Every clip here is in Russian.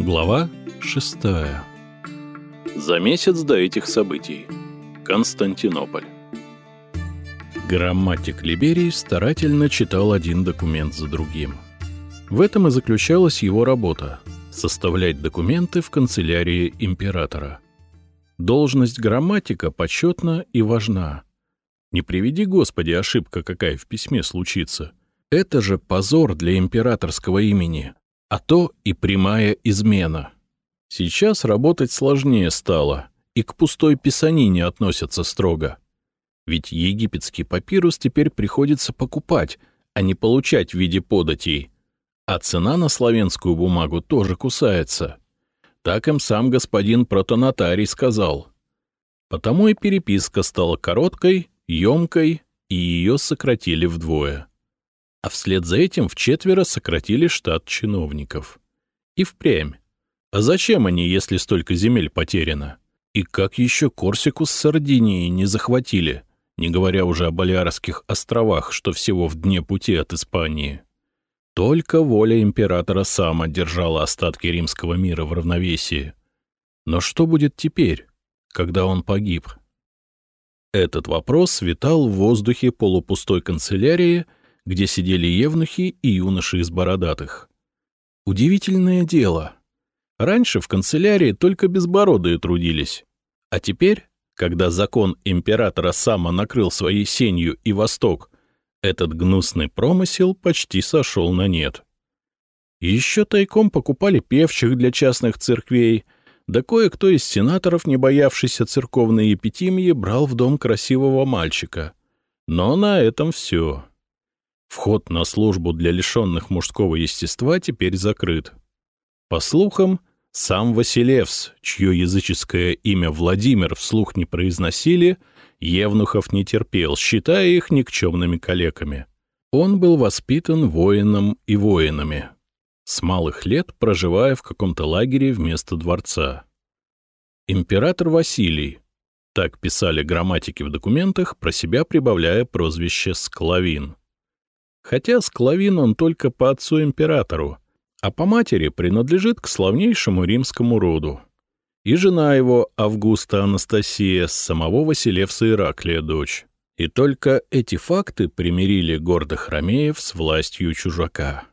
Глава 6 За месяц до этих событий. Константинополь. Грамматик Либерий старательно читал один документ за другим. В этом и заключалась его работа — составлять документы в канцелярии императора. Должность грамматика почетна и важна. Не приведи, Господи, ошибка какая в письме случится. Это же позор для императорского имени — а то и прямая измена. Сейчас работать сложнее стало, и к пустой писанине относятся строго. Ведь египетский папирус теперь приходится покупать, а не получать в виде податей. А цена на славянскую бумагу тоже кусается. Так им сам господин протонотарий сказал. Потому и переписка стала короткой, емкой, и ее сократили вдвое а вслед за этим в четверо сократили штат чиновников. И впрямь. А зачем они, если столько земель потеряно? И как еще Корсику с Сардинией не захватили, не говоря уже о Балиарских островах, что всего в дне пути от Испании? Только воля императора сама держала остатки римского мира в равновесии. Но что будет теперь, когда он погиб? Этот вопрос витал в воздухе полупустой канцелярии — где сидели евнухи и юноши из бородатых. Удивительное дело. Раньше в канцелярии только безбородые трудились. А теперь, когда закон императора сама накрыл своей сенью и восток, этот гнусный промысел почти сошел на нет. Еще тайком покупали певчих для частных церквей, да кое-кто из сенаторов, не боявшийся церковной епитимии, брал в дом красивого мальчика. Но на этом все. Вход на службу для лишенных мужского естества теперь закрыт. По слухам, сам Василевс, чье языческое имя Владимир вслух не произносили, Евнухов не терпел, считая их никчемными калеками. Он был воспитан воином и воинами, с малых лет проживая в каком-то лагере вместо дворца. Император Василий, так писали грамматики в документах, про себя прибавляя прозвище Склавин. Хотя склавин он только по отцу-императору, а по матери принадлежит к славнейшему римскому роду. И жена его, Августа Анастасия, с самого Василевса Ираклия дочь. И только эти факты примирили гордых ромеев с властью чужака.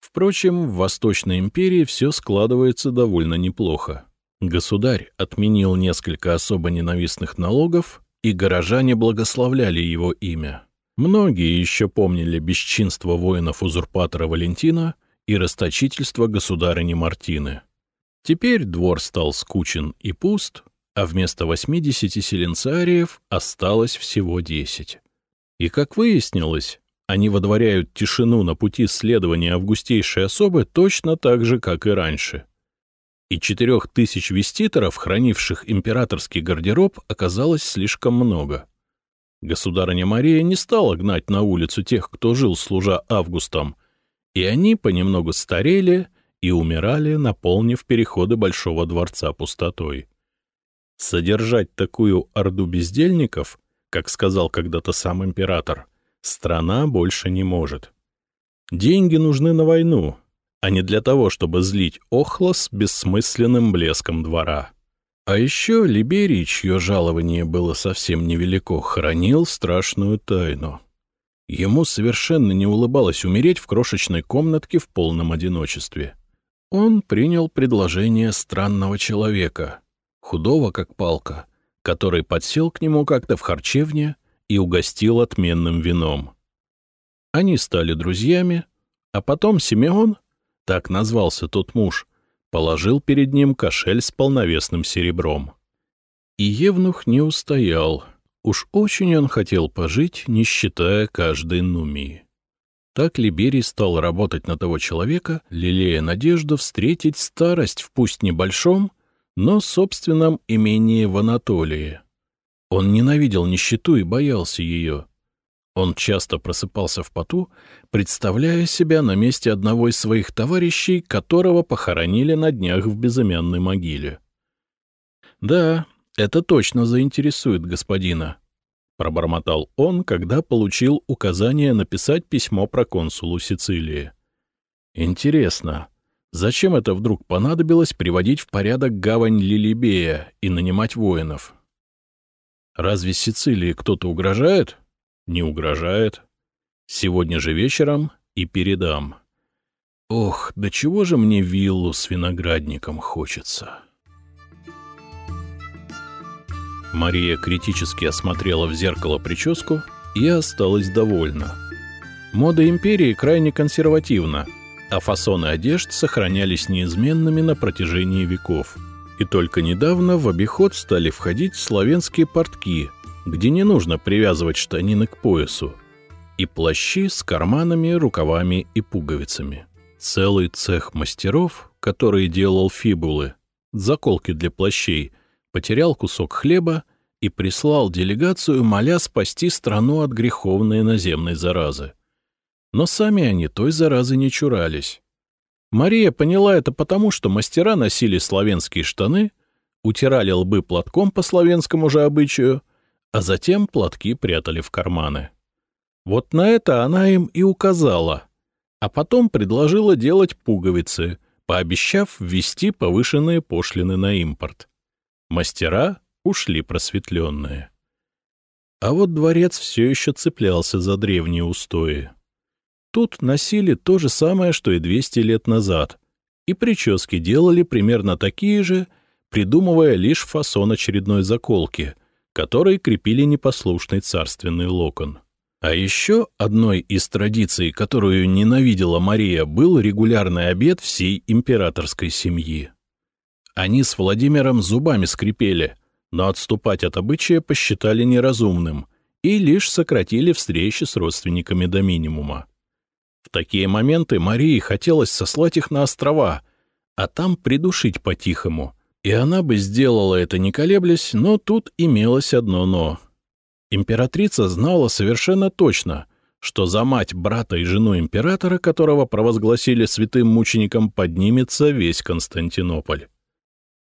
Впрочем, в Восточной империи все складывается довольно неплохо. Государь отменил несколько особо ненавистных налогов, и горожане благословляли его имя. Многие еще помнили бесчинство воинов-узурпатора Валентина и расточительство государыни Мартины. Теперь двор стал скучен и пуст, а вместо 80 селенцариев осталось всего 10. И, как выяснилось, они водворяют тишину на пути следования августейшей особы точно так же, как и раньше. И четырех тысяч веститоров, хранивших императорский гардероб, оказалось слишком много — Государыня Мария не стала гнать на улицу тех, кто жил, служа Августом, и они понемногу старели и умирали, наполнив переходы Большого дворца пустотой. Содержать такую орду бездельников, как сказал когда-то сам император, страна больше не может. Деньги нужны на войну, а не для того, чтобы злить Охлос бессмысленным блеском двора. А еще Либерий, чье жалование было совсем невелико, хранил страшную тайну. Ему совершенно не улыбалось умереть в крошечной комнатке в полном одиночестве. Он принял предложение странного человека, худого как палка, который подсел к нему как-то в харчевне и угостил отменным вином. Они стали друзьями, а потом Симеон, так назвался тот муж, положил перед ним кошель с полновесным серебром. И Евнух не устоял. Уж очень он хотел пожить, не считая каждой нумии. Так Либерий стал работать на того человека, лелея надежду встретить старость в пусть небольшом, но собственном имении в Анатолии. Он ненавидел нищету и боялся ее. Он часто просыпался в поту, представляя себя на месте одного из своих товарищей, которого похоронили на днях в безымянной могиле. «Да, это точно заинтересует господина», — пробормотал он, когда получил указание написать письмо проконсулу Сицилии. «Интересно, Зачем это вдруг понадобилось приводить в порядок гавань Лилибея и нанимать воинов? Разве Сицилии кто-то угрожает? Не угрожает. Сегодня же вечером и передам. Ох, до чего же мне виллу с виноградником хочется. Мария критически осмотрела в зеркало прическу и осталась довольна. Мода империи крайне консервативна, а фасоны одежд сохранялись неизменными на протяжении веков. И только недавно в обиход стали входить славянские портки, где не нужно привязывать штанины к поясу, и плащи с карманами, рукавами и пуговицами. Целый цех мастеров, который делал фибулы, заколки для плащей, потерял кусок хлеба и прислал делегацию, моля спасти страну от греховной наземной заразы. Но сами они той заразы не чурались. Мария поняла это потому, что мастера носили славянские штаны, утирали лбы платком по славянскому же обычаю, а затем платки прятали в карманы. Вот на это она им и указала, а потом предложила делать пуговицы, пообещав ввести повышенные пошлины на импорт. Мастера ушли просветленные. А вот дворец все еще цеплялся за древние устои. Тут носили то же самое, что и 200 лет назад, и прически делали примерно такие же, придумывая лишь фасон очередной заколки, которой крепили непослушный царственный локон. А еще одной из традиций, которую ненавидела Мария, был регулярный обед всей императорской семьи. Они с Владимиром зубами скрипели, но отступать от обычая посчитали неразумным и лишь сократили встречи с родственниками до минимума. В такие моменты Марии хотелось сослать их на острова, а там придушить по-тихому. И она бы сделала это не колеблясь, но тут имелось одно «но». Императрица знала совершенно точно, что за мать брата и жену императора, которого провозгласили святым мучеником, поднимется весь Константинополь.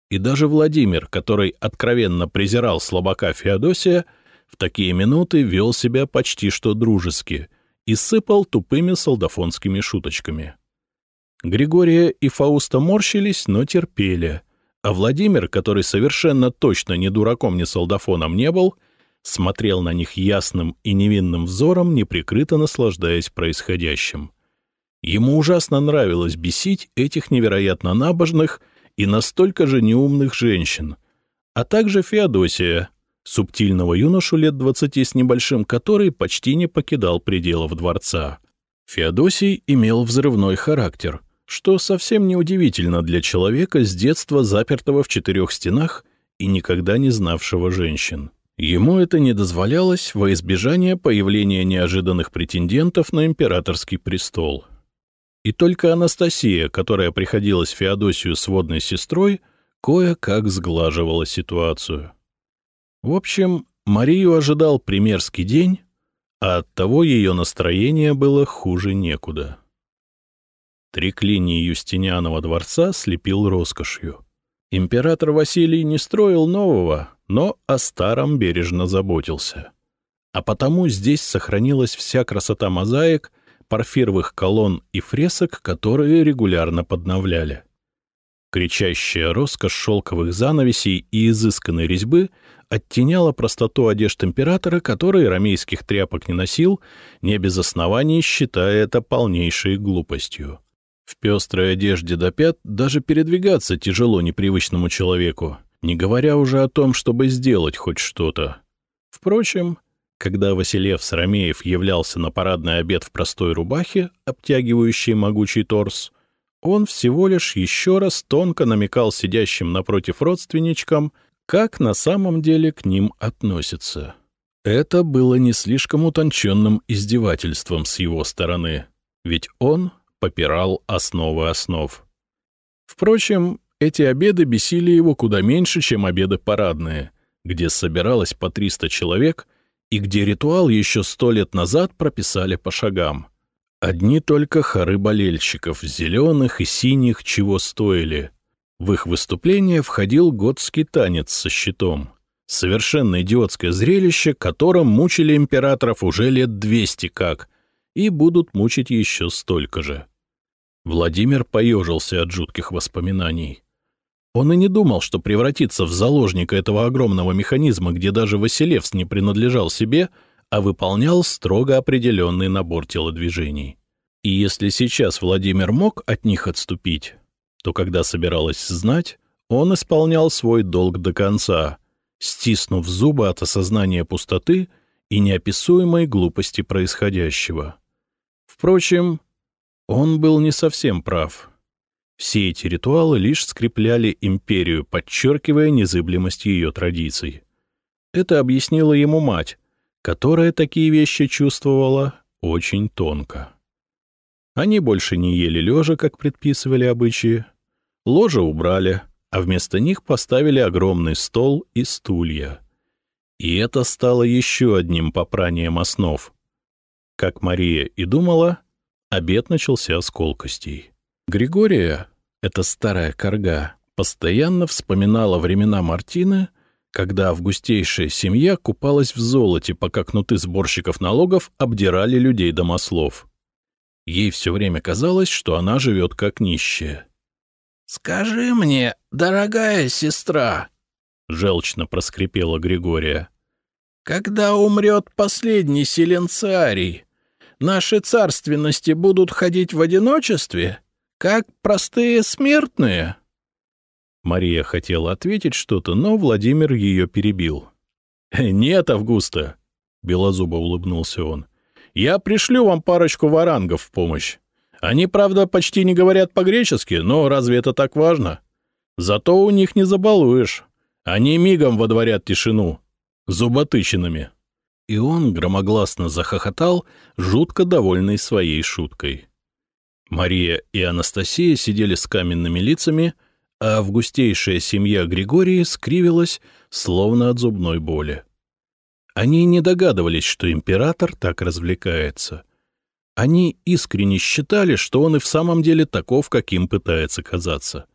И даже Владимир, который откровенно презирал слабака Феодосия, в такие минуты вел себя почти что дружески и сыпал тупыми солдафонскими шуточками. Григория и Фауста морщились, но терпели, а Владимир, который совершенно точно ни дураком, ни солдафоном не был — смотрел на них ясным и невинным взором, неприкрыто наслаждаясь происходящим. Ему ужасно нравилось бесить этих невероятно набожных и настолько же неумных женщин, а также Феодосия, субтильного юношу лет двадцати с небольшим, который почти не покидал пределов дворца. Феодосий имел взрывной характер, что совсем неудивительно для человека с детства запертого в четырех стенах и никогда не знавшего женщин. Ему это не дозволялось во избежание появления неожиданных претендентов на императорский престол. И только Анастасия, которая приходилась Феодосию сводной сестрой, кое-как сглаживала ситуацию. В общем, Марию ожидал примерский день, а оттого ее настроение было хуже некуда. Триклиний Юстинианова дворца слепил роскошью. Император Василий не строил нового, но о старом бережно заботился. А потому здесь сохранилась вся красота мозаик, порфировых колонн и фресок, которые регулярно подновляли. Кричащая роскошь шелковых занавесей и изысканной резьбы оттеняла простоту одежд императора, который ромейских тряпок не носил, не без оснований считая это полнейшей глупостью. В пестрой одежде до пят даже передвигаться тяжело непривычному человеку, не говоря уже о том, чтобы сделать хоть что-то. Впрочем, когда Василев Сарамеев являлся на парадный обед в простой рубахе, обтягивающей могучий торс, он всего лишь еще раз тонко намекал сидящим напротив родственничкам, как на самом деле к ним относятся. Это было не слишком утонченным издевательством с его стороны, ведь он попирал основы основ. Впрочем, эти обеды бесили его куда меньше, чем обеды парадные, где собиралось по 300 человек и где ритуал еще сто лет назад прописали по шагам. Одни только хоры болельщиков, зеленых и синих, чего стоили. В их выступление входил готский танец со щитом. Совершенно идиотское зрелище, которым мучили императоров уже лет 200 как, и будут мучить еще столько же. Владимир поежился от жутких воспоминаний. Он и не думал, что превратится в заложника этого огромного механизма, где даже Василевс не принадлежал себе, а выполнял строго определенный набор телодвижений. И если сейчас Владимир мог от них отступить, то когда собиралась знать, он исполнял свой долг до конца, стиснув зубы от осознания пустоты и неописуемой глупости происходящего. Впрочем, он был не совсем прав. Все эти ритуалы лишь скрепляли империю, подчеркивая незыблемость ее традиций. Это объяснила ему мать, которая такие вещи чувствовала очень тонко. Они больше не ели лежа, как предписывали обычаи. Ложа убрали, а вместо них поставили огромный стол и стулья. И это стало еще одним попранием основ. Как Мария и думала, Обед начался с колкостей. Григория, эта старая корга, постоянно вспоминала времена Мартины, когда августейшая семья купалась в золоте, пока кнуты сборщиков налогов обдирали людей домослов. Ей все время казалось, что она живет как нищая. «Скажи мне, дорогая сестра», — желчно проскрипела Григория, — «когда умрет последний селенцарий, наши царственности будут ходить в одиночестве, как простые смертные?» Мария хотела ответить что-то, но Владимир ее перебил. «Нет, Августа!» — белозубо улыбнулся он. «Я пришлю вам парочку варангов в помощь. Они, правда, почти не говорят по-гречески, но разве это так важно? Зато у них не забалуешь. Они мигом водворят тишину. Зуботычинами». И он громогласно захохотал, жутко довольный своей шуткой. Мария и Анастасия сидели с каменными лицами, а августейшая семья Григории скривилась, словно от зубной боли. Они не догадывались, что император так развлекается. Они искренне считали, что он и в самом деле таков, каким пытается казаться.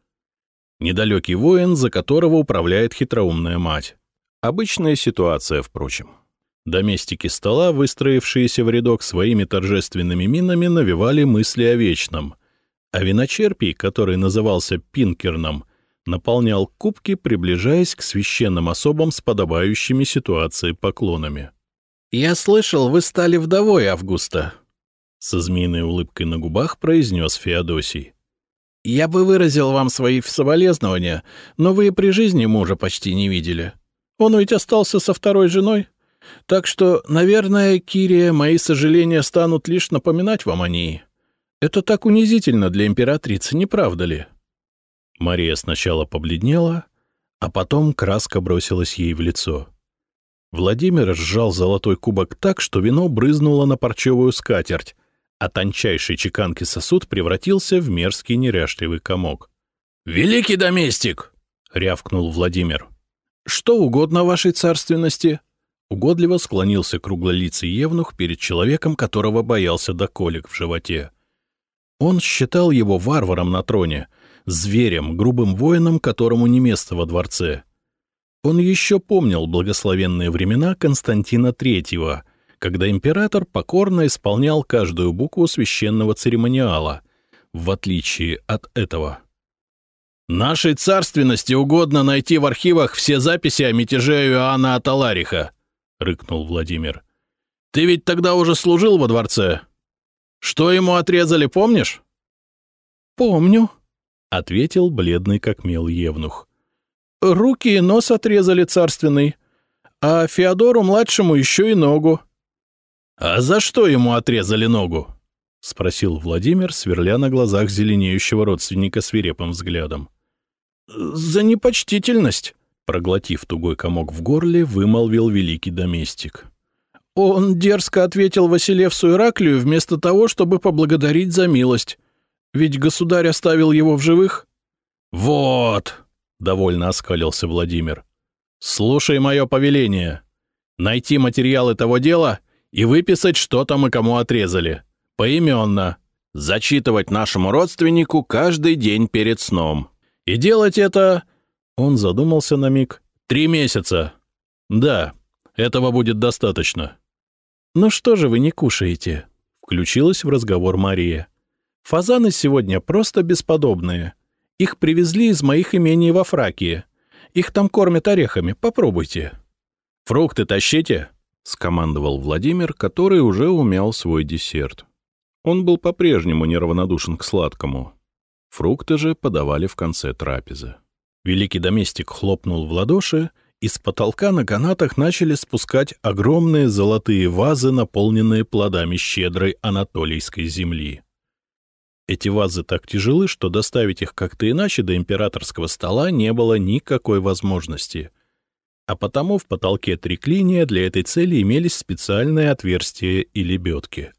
Недалекий воин, за которого управляет хитроумная мать. Обычная ситуация, впрочем. Доместики стола, выстроившиеся в рядок своими торжественными минами, навевали мысли о вечном, а виночерпий, который назывался Пинкерном, наполнял кубки, приближаясь к священным особам с подобающими ситуации поклонами. «Я слышал, вы стали вдовой, Августа», — со змеиной улыбкой на губах произнес Феодосий. «Я бы выразил вам свои соболезнования, но вы и при жизни мужа почти не видели. Он ведь остался со второй женой?» Так что, наверное, Кирия, мои сожаления станут лишь напоминать вам о ней. Это так унизительно для императрицы, не правда ли?» Мария сначала побледнела, а потом краска бросилась ей в лицо. Владимир сжал золотой кубок так, что вино брызнуло на парчевую скатерть, а тончайший чеканки сосуд превратился в мерзкий неряшливый комок. «Великий доместик!» — рявкнул Владимир. «Что угодно вашей царственности?» Угодливо склонился круглолицый евнух перед человеком, которого боялся до колик в животе. Он считал его варваром на троне, зверем, грубым воином, которому не место во дворце. Он еще помнил благословенные времена Константина Третьего, когда император покорно исполнял каждую букву священного церемониала, в отличие от этого. «Нашей царственности угодно найти в архивах все записи о мятеже Иоанна Аталариха», — рыкнул Владимир. «Ты ведь тогда уже служил во дворце. Что ему отрезали, помнишь?» «Помню», — ответил бледный как мел Евнух. «Руки и нос отрезали царственный, а Феодору-младшему еще и ногу». «А за что ему отрезали ногу?» — спросил Владимир, сверля на глазах зеленеющего родственника свирепым взглядом. «За непочтительность», Проглотив тугой комок в горле, вымолвил великий доместик. Он дерзко ответил Василевсу Ираклию вместо того, чтобы поблагодарить за милость. Ведь государь оставил его в живых. «Вот!» — довольно оскалился Владимир. «Слушай мое повеление. Найти материалы того дела и выписать, что там и кому отрезали. Поименно. Зачитывать нашему родственнику каждый день перед сном. И делать это он задумался на миг. «Три месяца. Да, этого будет достаточно». «Ну что же вы не кушаете?» — включилась в разговор Мария. Фазаны сегодня просто бесподобные. Их привезли из моих имений во Фракии. Их там кормят орехами, попробуйте». «Фрукты тащите!» — скомандовал Владимир, который уже умял свой десерт. Он был по-прежнему неравнодушен к сладкому. Фрукты же подавали в конце трапезы. Великий доместик хлопнул в ладоши, и с потолка на канатах начали спускать огромные золотые вазы, наполненные плодами щедрой анатолийской земли. Эти вазы так тяжелы, что доставить их как-то иначе до императорского стола не было никакой возможности. А потому в потолке триклиния для этой цели имелись специальные отверстия и лебедки.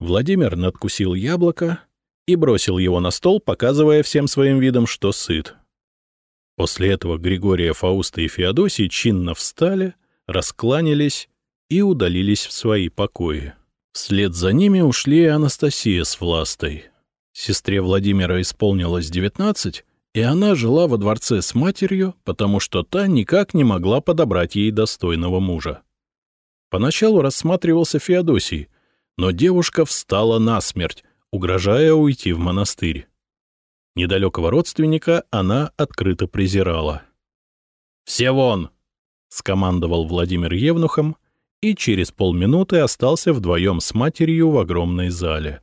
Владимир надкусил яблоко и бросил его на стол, показывая всем своим видом, что сыт. После этого Григория, Фауста и Феодосий чинно встали, раскланялись и удалились в свои покои. Вслед за ними ушли Анастасия с Властой. Сестре Владимира исполнилось девятнадцать, и она жила во дворце с матерью, потому что та никак не могла подобрать ей достойного мужа. Поначалу рассматривался Феодосий, но девушка встала насмерть, угрожая уйти в монастырь. Недалекого родственника она открыто презирала. «Все вон!» — скомандовал Владимир Евнухом, и через полминуты остался вдвоем с матерью в огромной зале.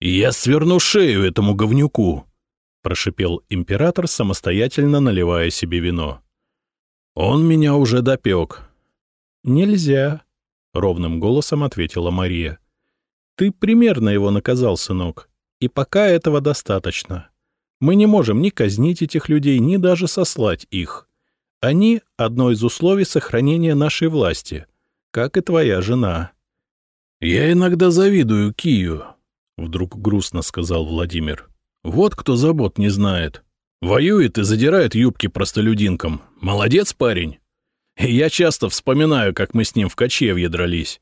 «Я сверну шею этому говнюку!» — прошипел император, самостоятельно наливая себе вино. «Он меня уже допек». «Нельзя», — ровным голосом ответила Мария. «Ты примерно его наказал, сынок. И пока этого достаточно. Мы не можем ни казнить этих людей, ни даже сослать их. Они — одно из условий сохранения нашей власти, как и твоя жена. — Я иногда завидую Кию, — вдруг грустно сказал Владимир. — Вот кто забот не знает. Воюет и задирает юбки простолюдинкам. Молодец парень. И я часто вспоминаю, как мы с ним в кочевье дрались.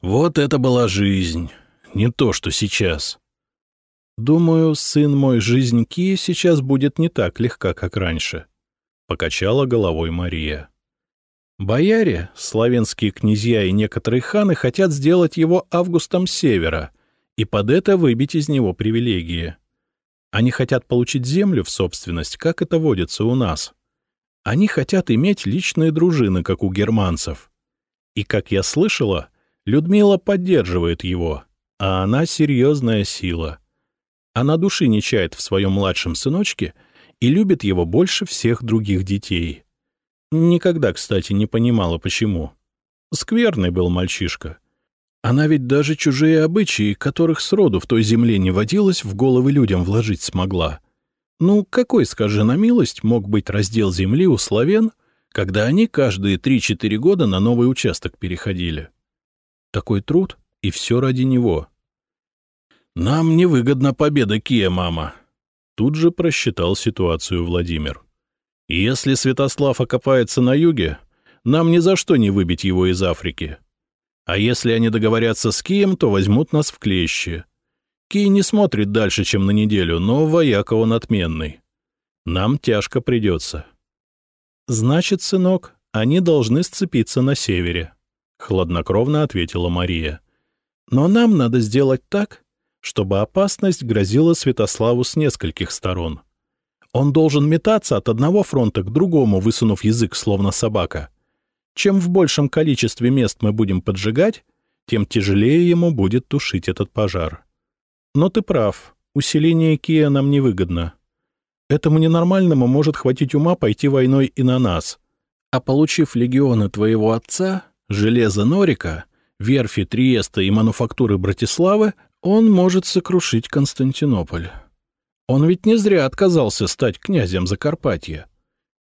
Вот это была жизнь, не то, что сейчас. «Думаю, сын мой, жизнь Ки сейчас будет не так легка, как раньше», — покачала головой Мария. «Бояре, славянские князья и некоторые ханы хотят сделать его Августом Севера и под это выбить из него привилегии. Они хотят получить землю в собственность, как это водится у нас. Они хотят иметь личные дружины, как у германцев. И, как я слышала, Людмила поддерживает его, а она серьезная сила. Она души не чает в своем младшем сыночке и любит его больше всех других детей. Никогда, кстати, не понимала, почему. Скверный был мальчишка. Она ведь даже чужие обычаи, которых сроду в той земле не водилось, в головы людям вложить смогла. Ну, какой, скажи на милость, мог быть раздел земли у славян, когда они каждые три-четыре года на новый участок переходили? Такой труд, и все ради него. «Нам невыгодна победа Кия, мама», — тут же просчитал ситуацию Владимир. «Если Святослав окопается на юге, нам ни за что не выбить его из Африки. А если они договорятся с Кием, то возьмут нас в клещи. Кий не смотрит дальше, чем на неделю, но вояка он отменный. Нам тяжко придется». «Значит, сынок, они должны сцепиться на севере», — хладнокровно ответила Мария. «Но нам надо сделать так, чтобы опасность грозила Святославу с нескольких сторон. Он должен метаться от одного фронта к другому, высунув язык, словно собака. Чем в большем количестве мест мы будем поджигать, тем тяжелее ему будет тушить этот пожар. Но ты прав, усиление Кия нам невыгодно. Этому ненормальному может хватить ума пойти войной и на нас. А получив легионы твоего отца, железо Норика, верфи Триеста и мануфактуры Братиславы, он может сокрушить Константинополь. Он ведь не зря отказался стать князем Закарпатья.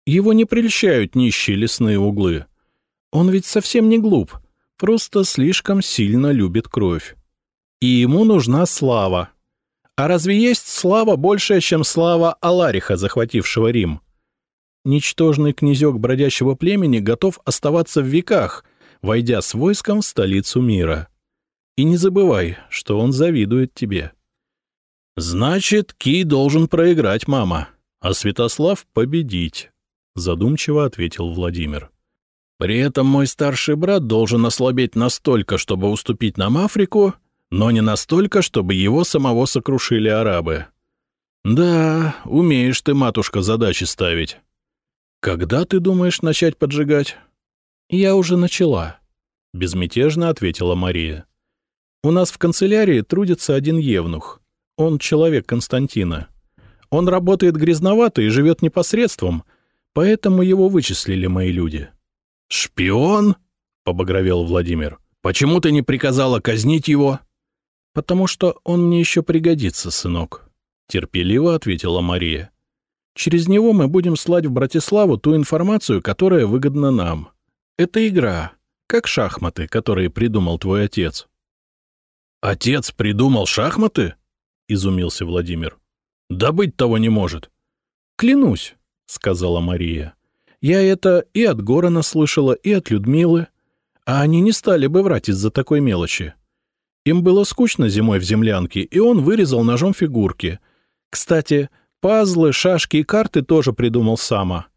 Его не прельщают нищие лесные углы. Он ведь совсем не глуп, просто слишком сильно любит кровь. И ему нужна слава. А разве есть слава большая, чем слава Алариха, захватившего Рим? Ничтожный князек бродячего племени готов оставаться в веках, войдя с войском в столицу мира. И не забывай, что он завидует тебе. Значит, Ки должен проиграть, мама, а Святослав победить, задумчиво ответил Владимир. При этом мой старший брат должен ослабеть настолько, чтобы уступить нам Африку, но не настолько, чтобы его самого сокрушили арабы. Да, умеешь ты, матушка, задачи ставить. Когда ты думаешь начать поджигать? Я уже начала, — безмятежно ответила Мария. У нас в канцелярии трудится один евнух. Он человек Константина. Он работает грязновато и живет непосредством, поэтому его вычислили мои люди. «Шпион?» — побагровел Владимир. «Почему ты не приказала казнить его?» «Потому что он мне еще пригодится, сынок», — терпеливо ответила Мария. «Через него мы будем слать в Братиславу ту информацию, которая выгодна нам. Это игра, как шахматы, которые придумал твой отец». «Отец придумал шахматы?» — изумился Владимир. «Да быть того не может». «Клянусь», — сказала Мария. «Я это и от Горана слышала, и от Людмилы. А они не стали бы врать из-за такой мелочи. Им было скучно зимой в землянке, и он вырезал ножом фигурки. Кстати, пазлы, шашки и карты тоже придумал сама.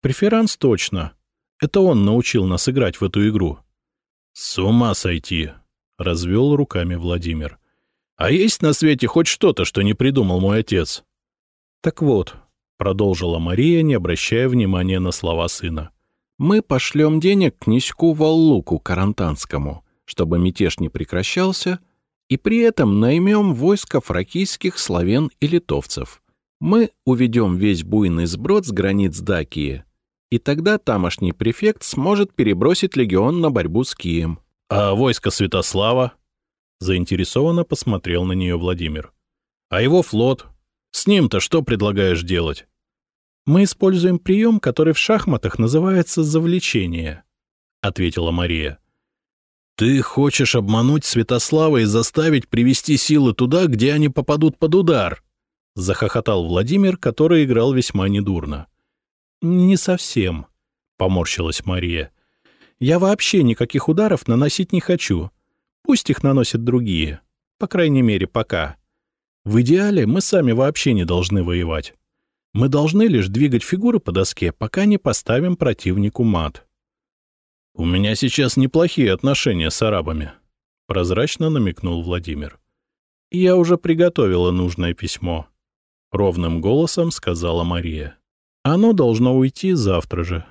Преферанс точно. Это он научил нас играть в эту игру. — С ума сойти! — развел руками Владимир. — А есть на свете хоть что-то, что не придумал мой отец? — Так вот, — продолжила Мария, не обращая внимания на слова сына. — мы пошлем денег князьку Валлуку Карантанскому — чтобы мятеж не прекращался, и при этом наймем войско фракийских славян и литовцев. Мы уведем весь буйный сброд с границ Дакии, и тогда тамошний префект сможет перебросить легион на борьбу с Кием. — А войско Святослава? — заинтересованно посмотрел на нее Владимир. — А его флот? С ним-то что предлагаешь делать? — Мы используем прием, который в шахматах называется «завлечение», — ответила Мария. — «Ты хочешь обмануть Святослава и заставить привести силы туда, где они попадут под удар?» — захохотал Владимир, который играл весьма недурно. «Не совсем», — поморщилась Мария. «Я вообще никаких ударов наносить не хочу. Пусть их наносят другие. По крайней мере, пока. В идеале мы сами вообще не должны воевать. Мы должны лишь двигать фигуры по доске, пока не поставим противнику мат. «У меня сейчас неплохие отношения с арабами», — прозрачно намекнул Владимир. «Я уже приготовила нужное письмо», — ровным голосом сказала Мария. «Оно должно уйти завтра же».